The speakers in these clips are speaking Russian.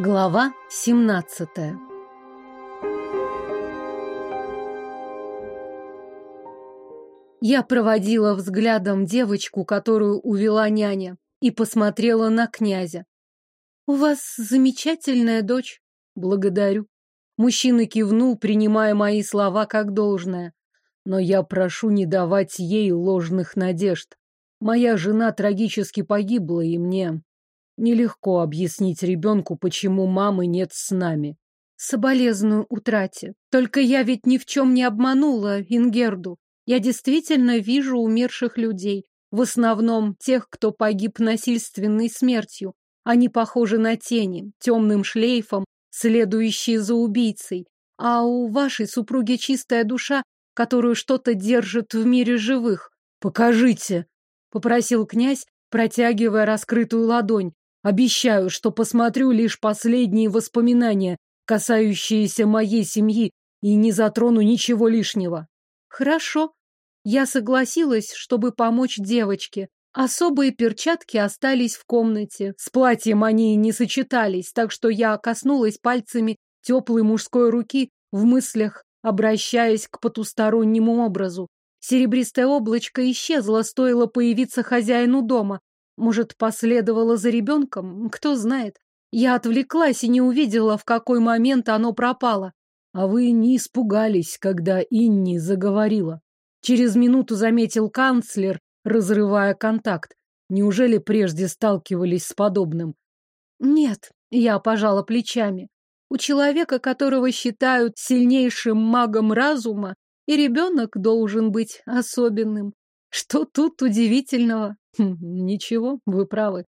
Глава 17 Я проводила взглядом девочку, которую увела няня, и посмотрела на князя. «У вас замечательная дочь. Благодарю». Мужчина кивнул, принимая мои слова как должное. Но я прошу не давать ей ложных надежд. Моя жена трагически погибла, и мне Нелегко объяснить ребенку, почему мамы нет с нами. Соболезную утрате. Только я ведь ни в чем не обманула Ингерду. Я действительно вижу умерших людей. В основном тех, кто погиб насильственной смертью. Они похожи на тени, темным шлейфом, следующие за убийцей. А у вашей супруги чистая душа, которую что-то держит в мире живых. «Покажите!» — попросил князь, протягивая раскрытую ладонь. Обещаю, что посмотрю лишь последние воспоминания, касающиеся моей семьи, и не затрону ничего лишнего. Хорошо. Я согласилась, чтобы помочь девочке. Особые перчатки остались в комнате. С платьем они не сочетались, так что я коснулась пальцами теплой мужской руки в мыслях, обращаясь к потустороннему образу. Серебристое облачко исчезло, стоило появиться хозяину дома. Может, последовала за ребенком? Кто знает. Я отвлеклась и не увидела, в какой момент оно пропало. А вы не испугались, когда Инни заговорила. Через минуту заметил канцлер, разрывая контакт. Неужели прежде сталкивались с подобным? Нет, я пожала плечами. У человека, которого считают сильнейшим магом разума, и ребенок должен быть особенным. Что тут удивительного? Хм, ничего, вы правы.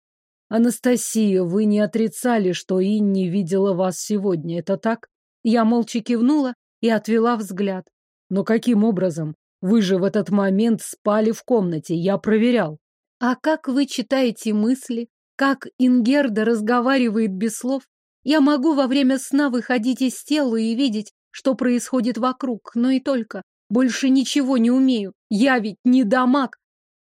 Анастасия, вы не отрицали, что Инни видела вас сегодня, это так? Я молча кивнула и отвела взгляд. Но каким образом? Вы же в этот момент спали в комнате, я проверял. А как вы читаете мысли? Как Ингерда разговаривает без слов? Я могу во время сна выходить из тела и видеть, что происходит вокруг, но и только. Больше ничего не умею. Я ведь не дамаг.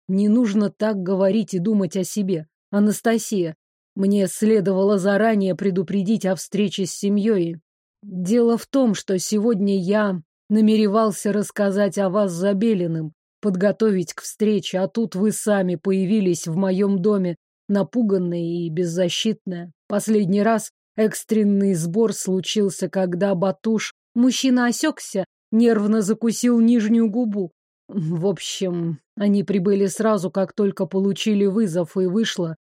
Не нужно так говорить и думать о себе. Анастасия, мне следовало заранее предупредить о встрече с семьей. Дело в том, что сегодня я намеревался рассказать о вас Забелиным, подготовить к встрече, а тут вы сами появились в моем доме, напуганные и беззащитная. Последний раз экстренный сбор случился, когда Батуш, мужчина осекся, нервно закусил нижнюю губу. В общем, они прибыли сразу, как только получили вызов, и вышло.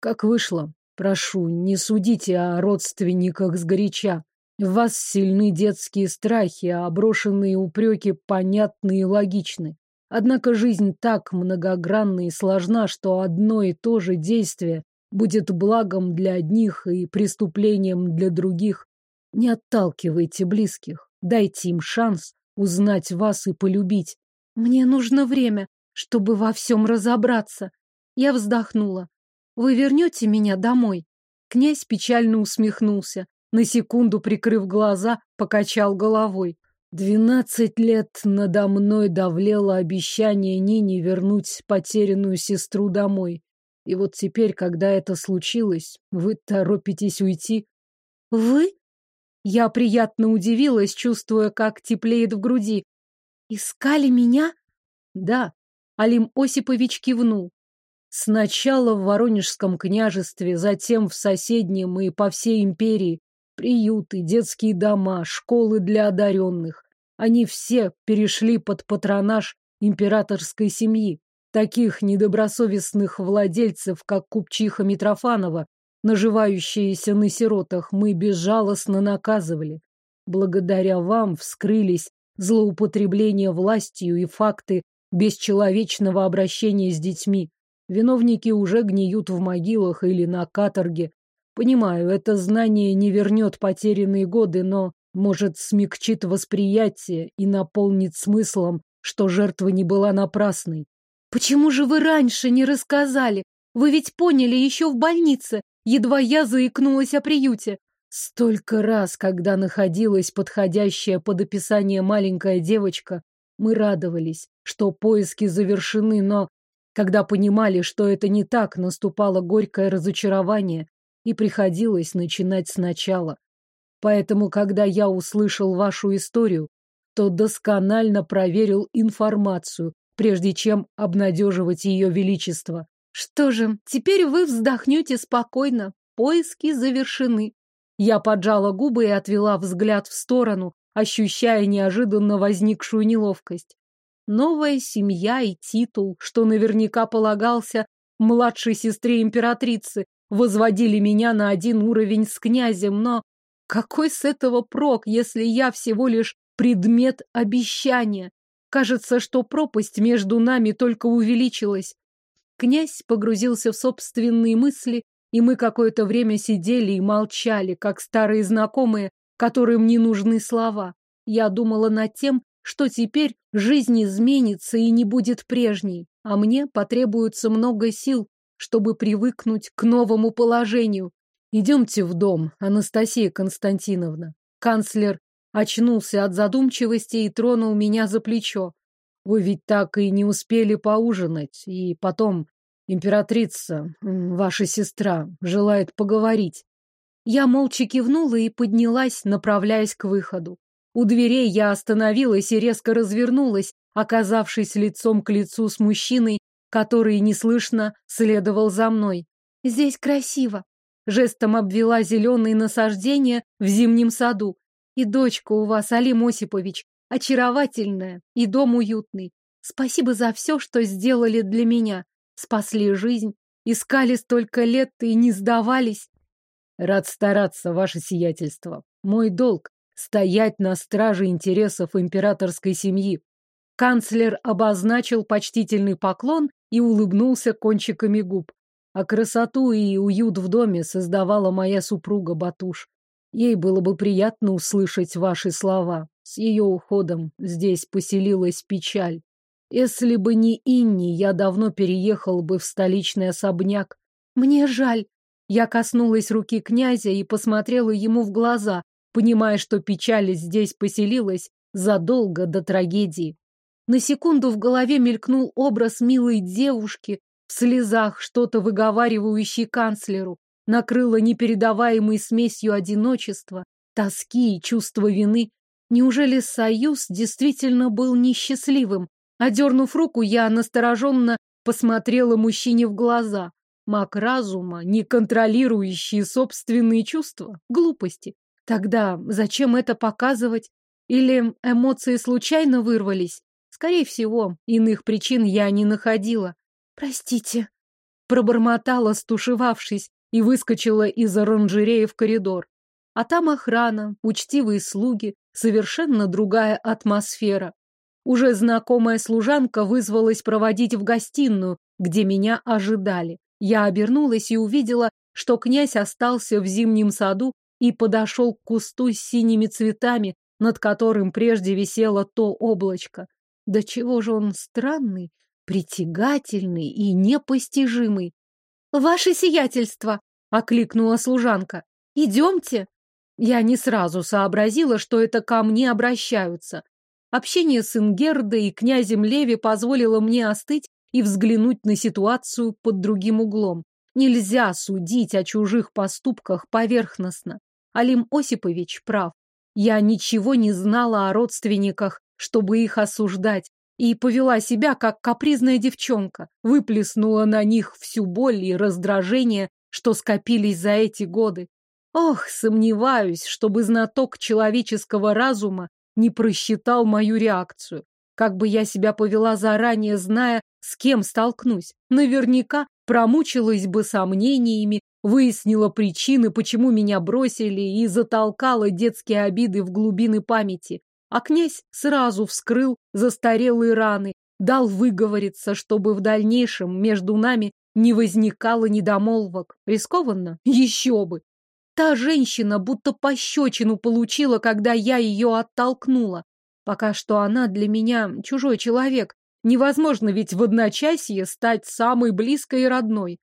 Как вышло. Прошу, не судите о родственниках сгоряча. В вас сильны детские страхи, а брошенные упреки понятны и логичны. Однако жизнь так многогранна и сложна, что одно и то же действие будет благом для одних и преступлением для других. Не отталкивайте близких, дайте им шанс узнать вас и полюбить. Мне нужно время, чтобы во всем разобраться. Я вздохнула. Вы вернете меня домой? Князь печально усмехнулся. На секунду, прикрыв глаза, покачал головой. Двенадцать лет надо мной давлело обещание Нине вернуть потерянную сестру домой. И вот теперь, когда это случилось, вы торопитесь уйти. Вы? Я приятно удивилась, чувствуя, как теплеет в груди. Искали меня? Да. Алим Осипович кивнул. Сначала в Воронежском княжестве, затем в соседнем и по всей империи. Приюты, детские дома, школы для одаренных. Они все перешли под патронаж императорской семьи. Таких недобросовестных владельцев, как купчиха Митрофанова, наживающиеся на сиротах, мы безжалостно наказывали. Благодаря вам вскрылись злоупотребления властью и факты бесчеловечного обращения с детьми. Виновники уже гниют в могилах или на каторге. Понимаю, это знание не вернет потерянные годы, но, может, смягчит восприятие и наполнит смыслом, что жертва не была напрасной. Почему же вы раньше не рассказали? Вы ведь поняли еще в больнице. Едва я заикнулась о приюте. Столько раз, когда находилась подходящая под описание маленькая девочка, мы радовались, что поиски завершены, но когда понимали, что это не так, наступало горькое разочарование. и приходилось начинать сначала. Поэтому, когда я услышал вашу историю, то досконально проверил информацию, прежде чем обнадеживать ее величество. Что же, теперь вы вздохнете спокойно. Поиски завершены. Я поджала губы и отвела взгляд в сторону, ощущая неожиданно возникшую неловкость. Новая семья и титул, что наверняка полагался младшей сестре императрицы, возводили меня на один уровень с князем, но какой с этого прок, если я всего лишь предмет обещания? Кажется, что пропасть между нами только увеличилась. Князь погрузился в собственные мысли, и мы какое-то время сидели и молчали, как старые знакомые, которым не нужны слова. Я думала над тем, что теперь жизнь изменится и не будет прежней, а мне потребуется много сил, чтобы привыкнуть к новому положению. Идемте в дом, Анастасия Константиновна. Канцлер очнулся от задумчивости и тронул меня за плечо. Вы ведь так и не успели поужинать, и потом императрица, ваша сестра, желает поговорить. Я молча кивнула и поднялась, направляясь к выходу. У дверей я остановилась и резко развернулась, оказавшись лицом к лицу с мужчиной, который неслышно следовал за мной. «Здесь красиво», — жестом обвела зеленые насаждения в зимнем саду. «И дочка у вас, Алим Осипович, очаровательная, и дом уютный. Спасибо за все, что сделали для меня. Спасли жизнь, искали столько лет и не сдавались». Рад стараться, ваше сиятельство. Мой долг — стоять на страже интересов императорской семьи. Канцлер обозначил почтительный поклон и улыбнулся кончиками губ. А красоту и уют в доме создавала моя супруга Батуш. Ей было бы приятно услышать ваши слова. С ее уходом здесь поселилась печаль. Если бы не Инни, я давно переехал бы в столичный особняк. Мне жаль. Я коснулась руки князя и посмотрела ему в глаза, понимая, что печаль здесь поселилась задолго до трагедии. На секунду в голове мелькнул образ милой девушки, в слезах что-то выговаривающей канцлеру, накрыло непередаваемой смесью одиночества, тоски и чувства вины. Неужели союз действительно был несчастливым? Одернув руку, я настороженно посмотрела мужчине в глаза. Маг разума, не контролирующий собственные чувства? Глупости. Тогда зачем это показывать? Или эмоции случайно вырвались? Скорее всего, иных причин я не находила. Простите. Пробормотала, стушевавшись, и выскочила из оранжереи в коридор. А там охрана, учтивые слуги, совершенно другая атмосфера. Уже знакомая служанка вызвалась проводить в гостиную, где меня ожидали. Я обернулась и увидела, что князь остался в зимнем саду и подошел к кусту с синими цветами, над которым прежде висело то облачко. Да чего же он странный, притягательный и непостижимый. «Ваше сиятельство!» — окликнула служанка. «Идемте!» Я не сразу сообразила, что это ко мне обращаются. Общение с Ингердой и князем Леви позволило мне остыть и взглянуть на ситуацию под другим углом. Нельзя судить о чужих поступках поверхностно. Алим Осипович прав. Я ничего не знала о родственниках чтобы их осуждать, и повела себя, как капризная девчонка, выплеснула на них всю боль и раздражение, что скопились за эти годы. Ох, сомневаюсь, чтобы знаток человеческого разума не просчитал мою реакцию. Как бы я себя повела заранее, зная, с кем столкнусь. Наверняка промучилась бы сомнениями, выяснила причины, почему меня бросили, и затолкала детские обиды в глубины памяти. А князь сразу вскрыл застарелые раны, дал выговориться, чтобы в дальнейшем между нами не возникало недомолвок. Рискованно? Еще бы! Та женщина будто пощечину получила, когда я ее оттолкнула. Пока что она для меня чужой человек. Невозможно ведь в одночасье стать самой близкой и родной.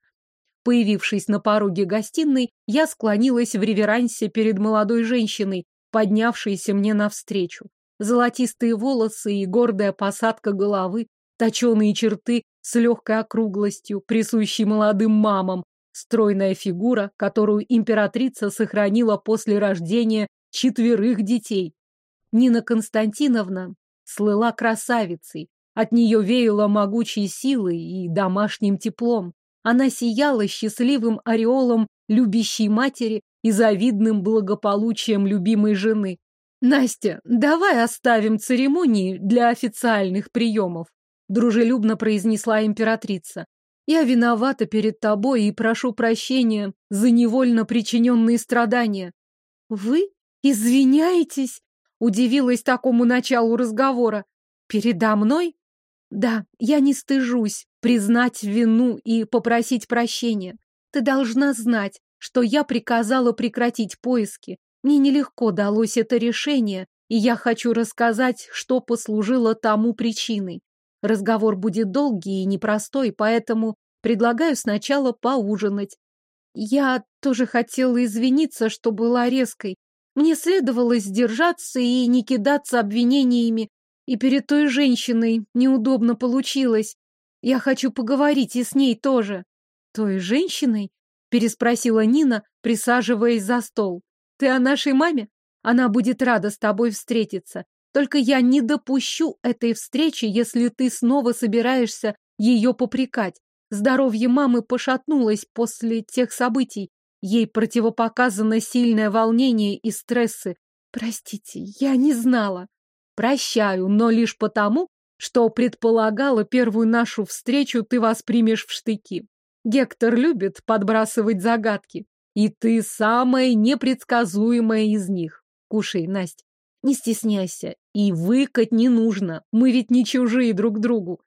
Появившись на пороге гостиной, я склонилась в реверансе перед молодой женщиной, поднявшейся мне навстречу. Золотистые волосы и гордая посадка головы, точеные черты с легкой округлостью, присущей молодым мамам, стройная фигура, которую императрица сохранила после рождения четверых детей. Нина Константиновна слыла красавицей, от нее веяло могучей силой и домашним теплом. Она сияла счастливым ореолом любящей матери и завидным благополучием любимой жены. «Настя, давай оставим церемонии для официальных приемов», дружелюбно произнесла императрица. «Я виновата перед тобой и прошу прощения за невольно причиненные страдания». «Вы извиняетесь?» Удивилась такому началу разговора. «Передо мной?» «Да, я не стыжусь признать вину и попросить прощения. Ты должна знать, что я приказала прекратить поиски, мне нелегко далось это решение, и я хочу рассказать, что послужило тому причиной. Разговор будет долгий и непростой, поэтому предлагаю сначала поужинать. Я тоже хотела извиниться, что была резкой. Мне следовало сдержаться и не кидаться обвинениями, и перед той женщиной неудобно получилось. Я хочу поговорить и с ней тоже. Той женщиной? Переспросила Нина, присаживаясь за стол. Ты о нашей маме? Она будет рада с тобой встретиться. Только я не допущу этой встречи, если ты снова собираешься ее попрекать. Здоровье мамы пошатнулось после тех событий. Ей противопоказано сильное волнение и стрессы. Простите, я не знала. Прощаю, но лишь потому, что предполагала первую нашу встречу ты воспримешь в штыки. Гектор любит подбрасывать загадки. И ты самая непредсказуемая из них. Кушай, Настя. Не стесняйся. И выкать не нужно. Мы ведь не чужие друг другу.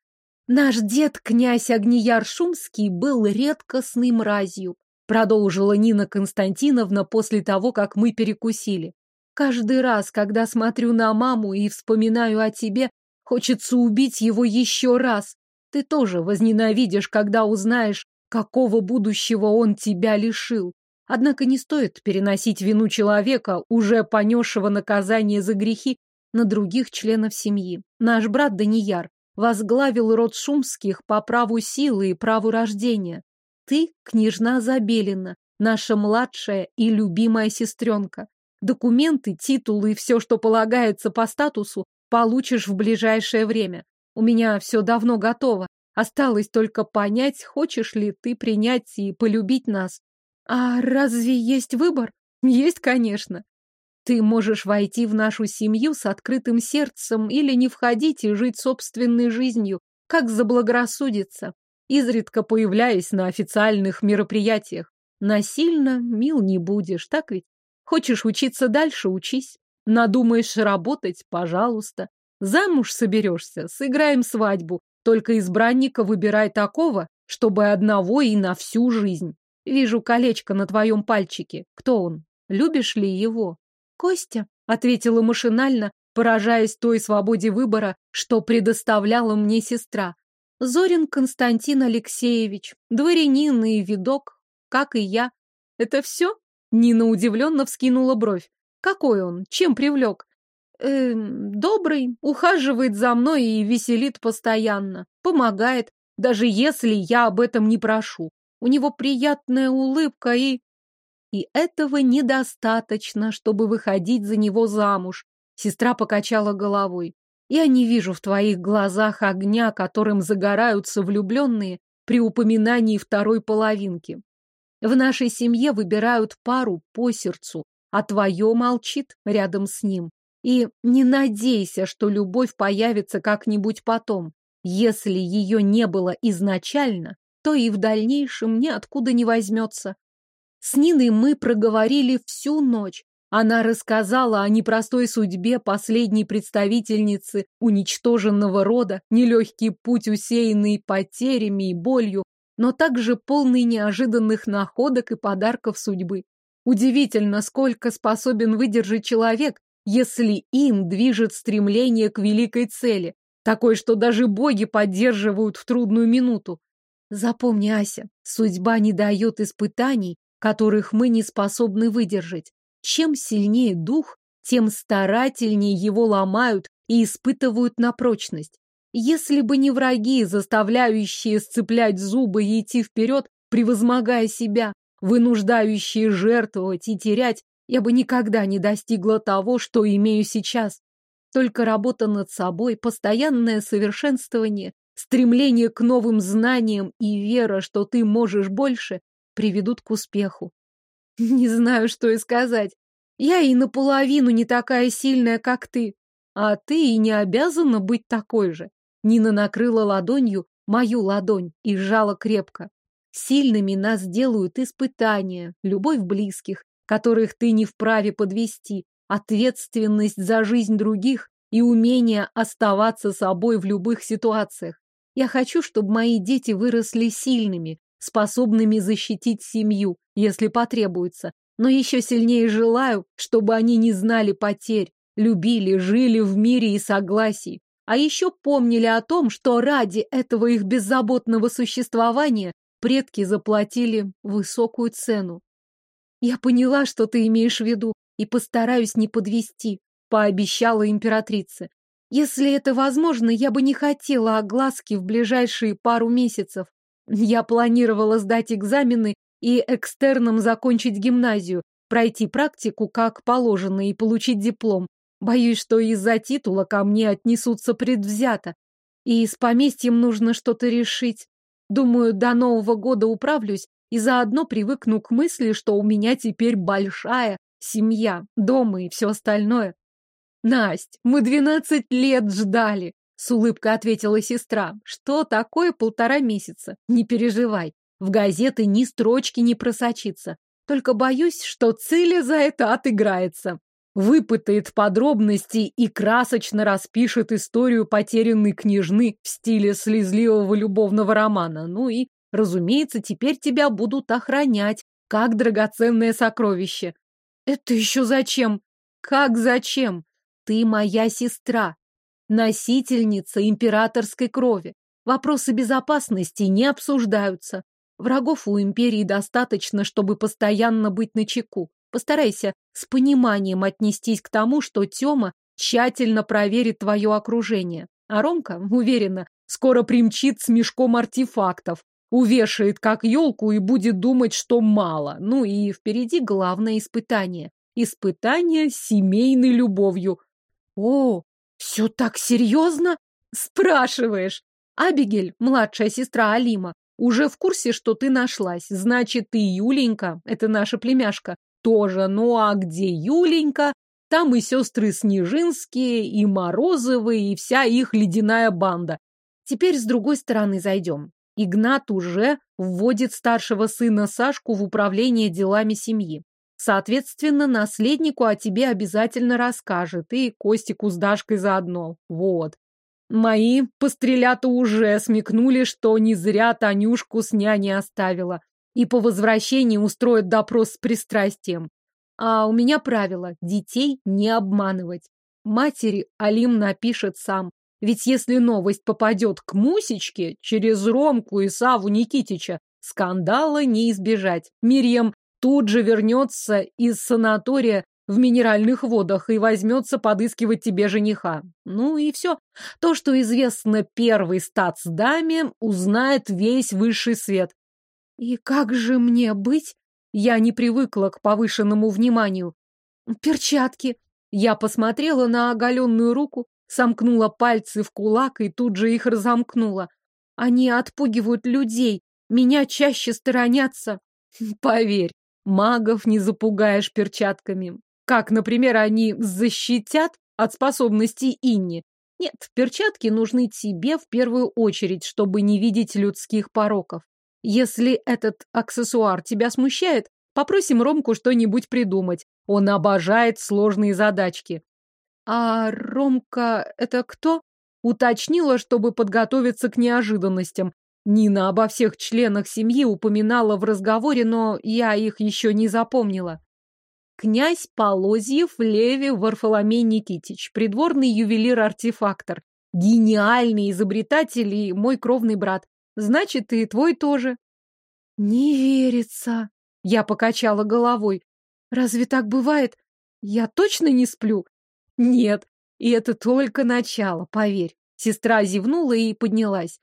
Наш дед, князь Огнияр Шумский, был редкостной мразью, продолжила Нина Константиновна после того, как мы перекусили. Каждый раз, когда смотрю на маму и вспоминаю о тебе, хочется убить его еще раз. Ты тоже возненавидишь, когда узнаешь, какого будущего он тебя лишил. Однако не стоит переносить вину человека, уже понесшего наказание за грехи, на других членов семьи. Наш брат Данияр возглавил род Шумских по праву силы и праву рождения. Ты, княжна Забелина, наша младшая и любимая сестренка. Документы, титулы и все, что полагается по статусу, получишь в ближайшее время. У меня все давно готово. Осталось только понять, хочешь ли ты принять и полюбить нас. А разве есть выбор? Есть, конечно. Ты можешь войти в нашу семью с открытым сердцем или не входить и жить собственной жизнью, как заблагорассудится, изредка появляясь на официальных мероприятиях. Насильно мил не будешь, так ведь? Хочешь учиться дальше – учись. Надумаешь работать – пожалуйста. Замуж соберешься – сыграем свадьбу. Только избранника выбирай такого, чтобы одного и на всю жизнь. Вижу колечко на твоем пальчике. Кто он? Любишь ли его? Костя, ответила машинально, поражаясь той свободе выбора, что предоставляла мне сестра. Зорин Константин Алексеевич, дворянин и видок, как и я. Это все? Нина удивленно вскинула бровь. Какой он? Чем привлек? Эм, добрый, ухаживает за мной и веселит постоянно, помогает, даже если я об этом не прошу. У него приятная улыбка и... И этого недостаточно, чтобы выходить за него замуж. Сестра покачала головой. Я не вижу в твоих глазах огня, которым загораются влюбленные при упоминании второй половинки. В нашей семье выбирают пару по сердцу, а твое молчит рядом с ним. И не надейся, что любовь появится как-нибудь потом. Если ее не было изначально, то и в дальнейшем ниоткуда не возьмется. С Ниной мы проговорили всю ночь. Она рассказала о непростой судьбе последней представительницы уничтоженного рода, нелегкий путь, усеянный потерями и болью, но также полный неожиданных находок и подарков судьбы. Удивительно, сколько способен выдержать человек, если им движет стремление к великой цели, такой, что даже боги поддерживают в трудную минуту. Запомни, Ася, судьба не дает испытаний, которых мы не способны выдержать. Чем сильнее дух, тем старательнее его ломают и испытывают на прочность. Если бы не враги, заставляющие сцеплять зубы и идти вперед, превозмогая себя, вынуждающие жертвовать и терять, я бы никогда не достигла того, что имею сейчас. Только работа над собой, постоянное совершенствование, стремление к новым знаниям и вера, что ты можешь больше, приведут к успеху. Не знаю, что и сказать. Я и наполовину не такая сильная, как ты. А ты и не обязана быть такой же. Нина накрыла ладонью мою ладонь и сжала крепко. Сильными нас делают испытания, любовь близких, которых ты не вправе подвести, ответственность за жизнь других и умение оставаться собой в любых ситуациях. Я хочу, чтобы мои дети выросли сильными, способными защитить семью, если потребуется, но еще сильнее желаю, чтобы они не знали потерь, любили, жили в мире и согласии, а еще помнили о том, что ради этого их беззаботного существования предки заплатили высокую цену. Я поняла, что ты имеешь в виду, и постараюсь не подвести, пообещала императрице. Если это возможно, я бы не хотела огласки в ближайшие пару месяцев. Я планировала сдать экзамены и экстерном закончить гимназию, пройти практику как положено и получить диплом. Боюсь, что из-за титула ко мне отнесутся предвзято. И с поместьем нужно что-то решить. Думаю, до Нового года управлюсь и заодно привыкну к мысли, что у меня теперь большая семья, дом и все остальное. Насть, мы двенадцать лет ждали, с улыбкой ответила сестра. Что такое полтора месяца? Не переживай. В газеты ни строчки не просочится. Только боюсь, что Циля за это отыграется выпытает подробности и красочно распишет историю потерянной княжны в стиле слезливого любовного романа. Ну и, разумеется, теперь тебя будут охранять, как драгоценное сокровище. Это еще зачем? Как зачем? Ты моя сестра, носительница императорской крови. Вопросы безопасности не обсуждаются. Врагов у империи достаточно, чтобы постоянно быть начеку. Постарайся с пониманием отнестись к тому, что Тёма тщательно проверит твое окружение. А Ромка, уверена, скоро примчит с мешком артефактов, увешает как елку и будет думать, что мало. Ну и впереди главное испытание. Испытание семейной любовью. О, все так серьезно? Спрашиваешь. Абигель, младшая сестра Алима, уже в курсе, что ты нашлась. Значит, ты Юленька, это наша племяшка, тоже. Ну а где Юленька? Там и сестры Снежинские, и Морозовые, и вся их ледяная банда. Теперь с другой стороны зайдем. Игнат уже вводит старшего сына Сашку в управление делами семьи. Соответственно, наследнику о тебе обязательно расскажет, и Костику с Дашкой заодно. Вот. Мои пострелята уже смекнули, что не зря Танюшку с няней оставила и по возвращении устроят допрос с пристрастием. А у меня правило – детей не обманывать. Матери Алим напишет сам. Ведь если новость попадет к Мусечке через Ромку и Саву Никитича, скандала не избежать. Мирьям тут же вернется из санатория в минеральных водах и возьмется подыскивать тебе жениха. Ну и все. То, что известно первой статсдаме, узнает весь высший свет. И как же мне быть? Я не привыкла к повышенному вниманию. Перчатки. Я посмотрела на оголенную руку, сомкнула пальцы в кулак и тут же их разомкнула. Они отпугивают людей, меня чаще сторонятся. Поверь, магов не запугаешь перчатками. Как, например, они защитят от способностей Инни. Нет, перчатки нужны тебе в первую очередь, чтобы не видеть людских пороков. Если этот аксессуар тебя смущает, попросим Ромку что-нибудь придумать. Он обожает сложные задачки. А Ромка это кто? Уточнила, чтобы подготовиться к неожиданностям. Нина обо всех членах семьи упоминала в разговоре, но я их еще не запомнила. Князь Полозьев Леви Варфоломей Никитич, придворный ювелир-артефактор, гениальный изобретатель и мой кровный брат. Значит, и твой тоже. Не верится. Я покачала головой. Разве так бывает? Я точно не сплю? Нет. И это только начало, поверь. Сестра зевнула и поднялась.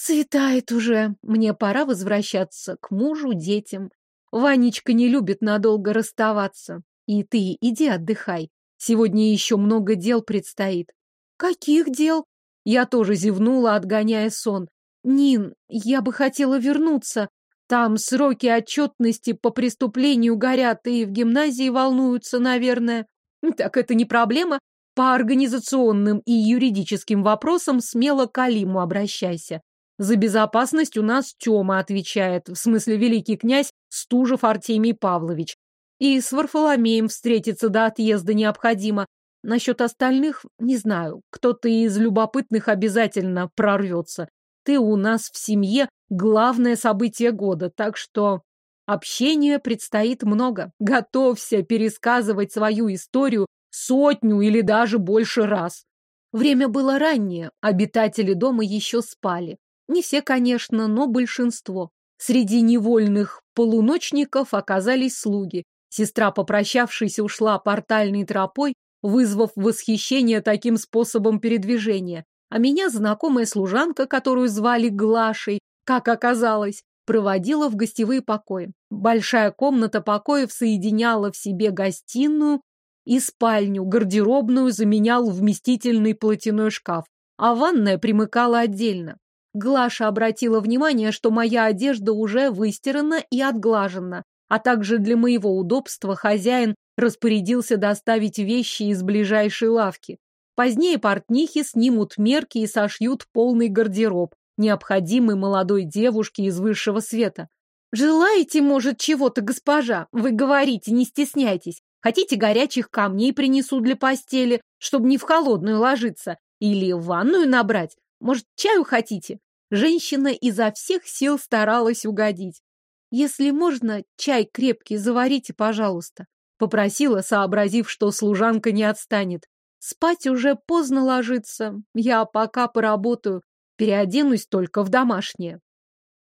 Светает уже. Мне пора возвращаться к мужу, детям. Ванечка не любит надолго расставаться. И ты иди отдыхай. Сегодня еще много дел предстоит. Каких дел? Я тоже зевнула, отгоняя сон. Нин, я бы хотела вернуться. Там сроки отчетности по преступлению горят и в гимназии волнуются, наверное. Так это не проблема. По организационным и юридическим вопросам смело к Алиму обращайся. За безопасность у нас Тёма отвечает, в смысле великий князь Стужев Артемий Павлович. И с Варфоломеем встретиться до отъезда необходимо. Насчет остальных не знаю. Кто-то из любопытных обязательно прорвется. Ты у нас в семье главное событие года, так что общения предстоит много. Готовься пересказывать свою историю сотню или даже больше раз. Время было раннее, обитатели дома еще спали. Не все, конечно, но большинство. Среди невольных полуночников оказались слуги. Сестра, попрощавшись, ушла портальной тропой, вызвав восхищение таким способом передвижения. А меня знакомая служанка, которую звали Глашей, как оказалось, проводила в гостевые покои. Большая комната покоев соединяла в себе гостиную и спальню, гардеробную заменял вместительный платяной шкаф, а ванная примыкала отдельно. Глаша обратила внимание, что моя одежда уже выстирана и отглажена, а также для моего удобства хозяин распорядился доставить вещи из ближайшей лавки. Позднее портнихи снимут мерки и сошьют полный гардероб, необходимый молодой девушке из высшего света. «Желаете, может, чего-то, госпожа? Вы говорите, не стесняйтесь. Хотите горячих камней принесу для постели, чтобы не в холодную ложиться? Или в ванную набрать? Может, чаю хотите?» Женщина изо всех сил старалась угодить. «Если можно, чай крепкий заварите, пожалуйста», — попросила, сообразив, что служанка не отстанет. «Спать уже поздно ложиться. Я пока поработаю, переоденусь только в домашнее».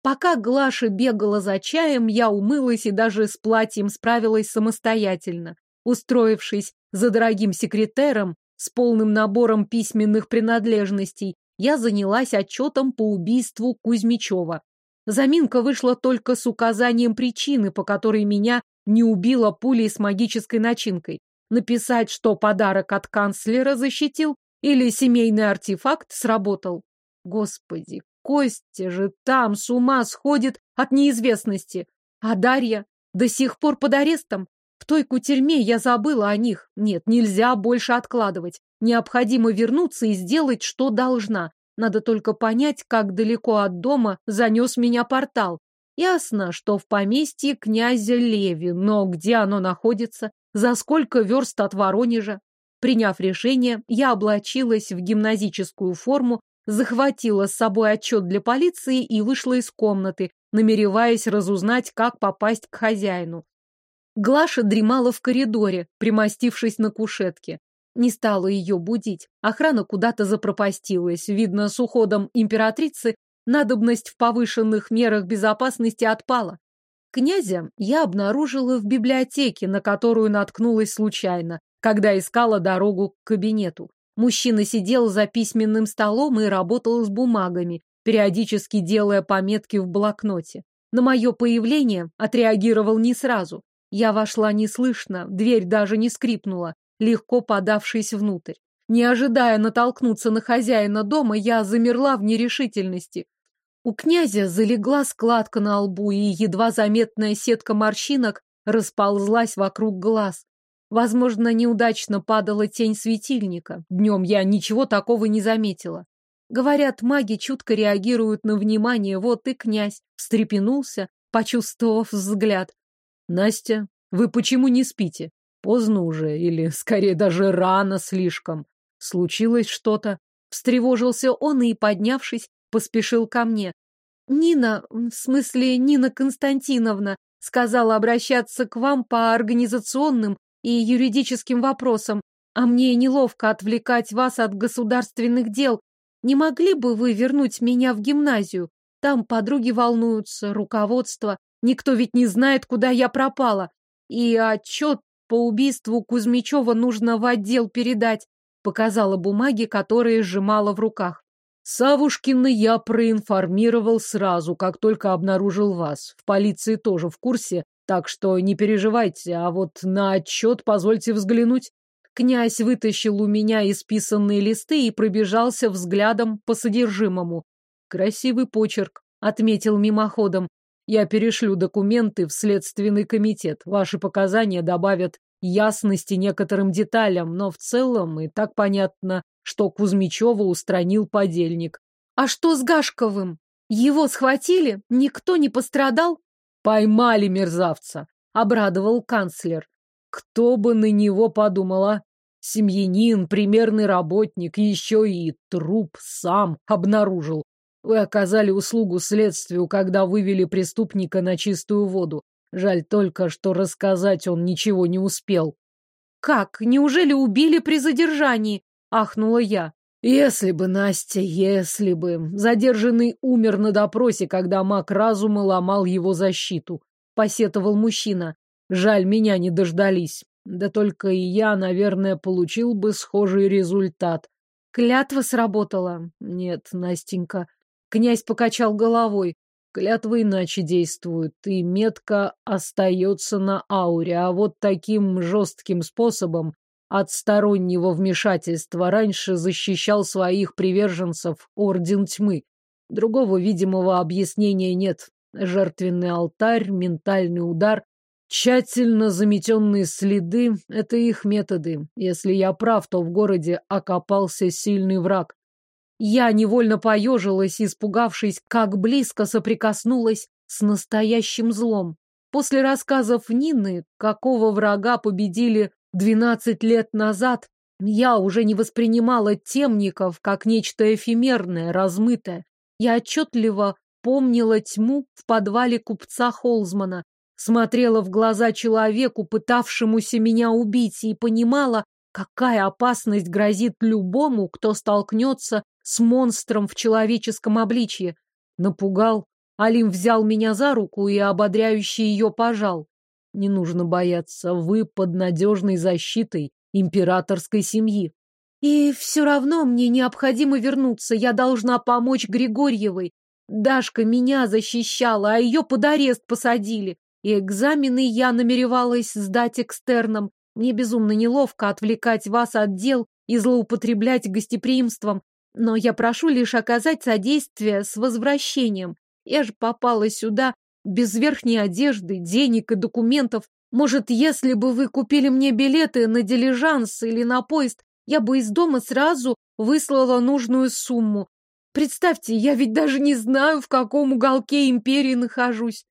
Пока Глаша бегала за чаем, я умылась и даже с платьем справилась самостоятельно. Устроившись за дорогим секретером с полным набором письменных принадлежностей, я занялась отчетом по убийству Кузьмичева. Заминка вышла только с указанием причины, по которой меня не убила пулей с магической начинкой. Написать, что подарок от канцлера защитил или семейный артефакт сработал. Господи, Костя же там с ума сходит от неизвестности. А Дарья до сих пор под арестом. В той кутерьме я забыла о них. Нет, нельзя больше откладывать. Необходимо вернуться и сделать, что должна. Надо только понять, как далеко от дома занес меня портал. Ясно, что в поместье князя Леви, но где оно находится, за сколько верст от Воронежа? Приняв решение, я облачилась в гимназическую форму, захватила с собой отчет для полиции и вышла из комнаты, намереваясь разузнать, как попасть к хозяину. Глаша дремала в коридоре, примостившись на кушетке. Не стала ее будить. Охрана куда-то запропастилась. Видно, с уходом императрицы надобность в повышенных мерах безопасности отпала. Князя я обнаружила в библиотеке, на которую наткнулась случайно, когда искала дорогу к кабинету. Мужчина сидел за письменным столом и работал с бумагами, периодически делая пометки в блокноте. На мое появление отреагировал не сразу. Я вошла неслышно, дверь даже не скрипнула легко подавшись внутрь. Не ожидая натолкнуться на хозяина дома, я замерла в нерешительности. У князя залегла складка на лбу, и едва заметная сетка морщинок расползлась вокруг глаз. Возможно, неудачно падала тень светильника. Днем я ничего такого не заметила. Говорят, маги чутко реагируют на внимание, вот и князь встрепенулся, почувствовав взгляд. «Настя, вы почему не спите?» Поздно уже, или, скорее, даже рано слишком. Случилось что-то. Встревожился он и, поднявшись, поспешил ко мне. Нина, в смысле Нина Константиновна, сказала обращаться к вам по организационным и юридическим вопросам, а мне неловко отвлекать вас от государственных дел. Не могли бы вы вернуть меня в гимназию? Там подруги волнуются, руководство. Никто ведь не знает, куда я пропала. И отчет по убийству Кузьмичева нужно в отдел передать. Показала бумаги, которые сжимала в руках. Савушкина я проинформировал сразу, как только обнаружил вас. В полиции тоже в курсе, так что не переживайте, а вот на отчет позвольте взглянуть. Князь вытащил у меня исписанные листы и пробежался взглядом по содержимому. Красивый почерк, отметил мимоходом. Я перешлю документы в следственный комитет. Ваши показания добавят ясности некоторым деталям, но в целом и так понятно, что Кузьмичева устранил подельник. А что с Гашковым? Его схватили? Никто не пострадал? Поймали мерзавца, обрадовал канцлер. Кто бы на него подумала? Семьянин, примерный работник, еще и труп сам обнаружил. Вы оказали услугу следствию, когда вывели преступника на чистую воду. Жаль только, что рассказать он ничего не успел. «Как? Неужели убили при задержании?» — ахнула я. «Если бы, Настя, если бы. Задержанный умер на допросе, когда маг разума ломал его защиту», — посетовал мужчина. «Жаль, меня не дождались. Да только и я, наверное, получил бы схожий результат. Клятва сработала? Нет, Настенька. Князь покачал головой. Клятва иначе действует, и метка остается на ауре, а вот таким жестким способом от стороннего вмешательства раньше защищал своих приверженцев Орден Тьмы. Другого видимого объяснения нет. Жертвенный алтарь, ментальный удар, Тщательно заметенные следы — это их методы. Если я прав, то в городе окопался сильный враг. Я невольно поежилась, испугавшись, как близко соприкоснулась с настоящим злом. После рассказов Нины, какого врага победили двенадцать лет назад, я уже не воспринимала темников как нечто эфемерное, размытое. Я отчетливо помнила тьму в подвале купца Холзмана, смотрела в глаза человеку, пытавшемуся меня убить, и понимала, какая опасность грозит любому, кто столкнется с монстром в человеческом обличье. Напугал. Алим взял меня за руку и ободряюще ее пожал. Не нужно бояться, вы под надежной защитой императорской семьи. И все равно мне необходимо вернуться, я должна помочь Григорьевой. Дашка меня защищала, а ее под арест посадили. И экзамены я намеревалась сдать экстерном. Мне безумно неловко отвлекать вас от дел и злоупотреблять гостеприимством, но я прошу лишь оказать содействие с возвращением. Я же попала сюда без верхней одежды, денег и документов. Может, если бы вы купили мне билеты на дилижанс или на поезд, я бы из дома сразу выслала нужную сумму. Представьте, я ведь даже не знаю, в каком уголке империи нахожусь.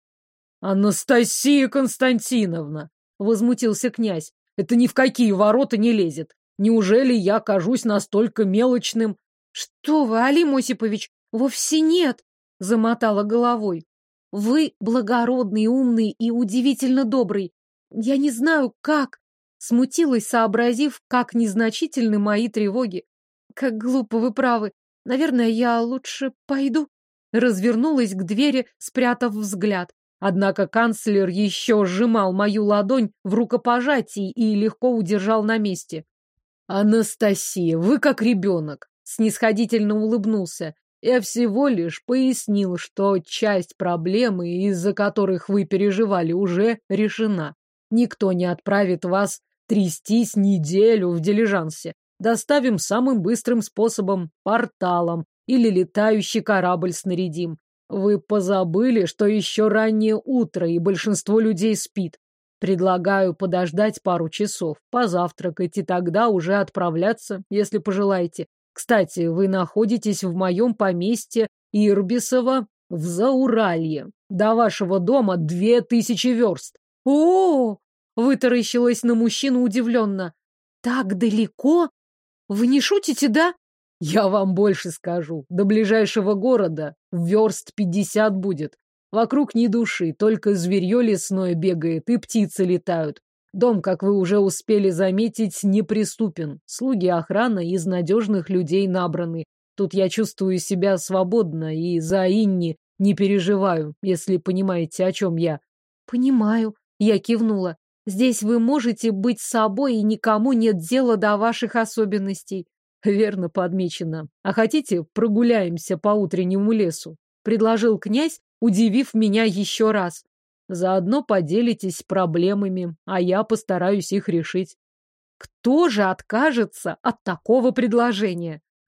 Анастасия Константиновна, возмутился князь, это ни в какие ворота не лезет. Неужели я кажусь настолько мелочным? Что вы, Алим Осипович, вовсе нет, замотала головой. Вы благородный, умный и удивительно добрый. Я не знаю, как. Смутилась, сообразив, как незначительны мои тревоги. Как глупо вы правы. Наверное, я лучше пойду. Развернулась к двери, спрятав взгляд. Однако канцлер еще сжимал мою ладонь в рукопожатии и легко удержал на месте. «Анастасия, вы как ребенок!» — снисходительно улыбнулся. «Я всего лишь пояснил, что часть проблемы, из-за которых вы переживали, уже решена. Никто не отправит вас трястись неделю в дилижансе. Доставим самым быстрым способом — порталом или летающий корабль снарядим. Вы позабыли, что еще раннее утро, и большинство людей спит. Предлагаю подождать пару часов, позавтракать и тогда уже отправляться, если пожелаете. Кстати, вы находитесь в моем поместье Ирбисово в Зауралье. До вашего дома две тысячи верст. О, -о, -о вытаращилась на мужчину удивленно. Так далеко? Вы не шутите, да? Я вам больше скажу. До ближайшего города верст пятьдесят будет. Вокруг ни души, только зверье лесное бегает и птицы летают. Дом, как вы уже успели заметить, неприступен. Слуги охраны из надежных людей набраны. Тут я чувствую себя свободно и за Инни не переживаю, если понимаете, о чем я. Понимаю. Я кивнула. Здесь вы можете быть собой, и никому нет дела до ваших особенностей. Верно подмечено. А хотите, прогуляемся по утреннему лесу? Предложил князь, удивив меня еще раз. Заодно поделитесь проблемами, а я постараюсь их решить. Кто же откажется от такого предложения?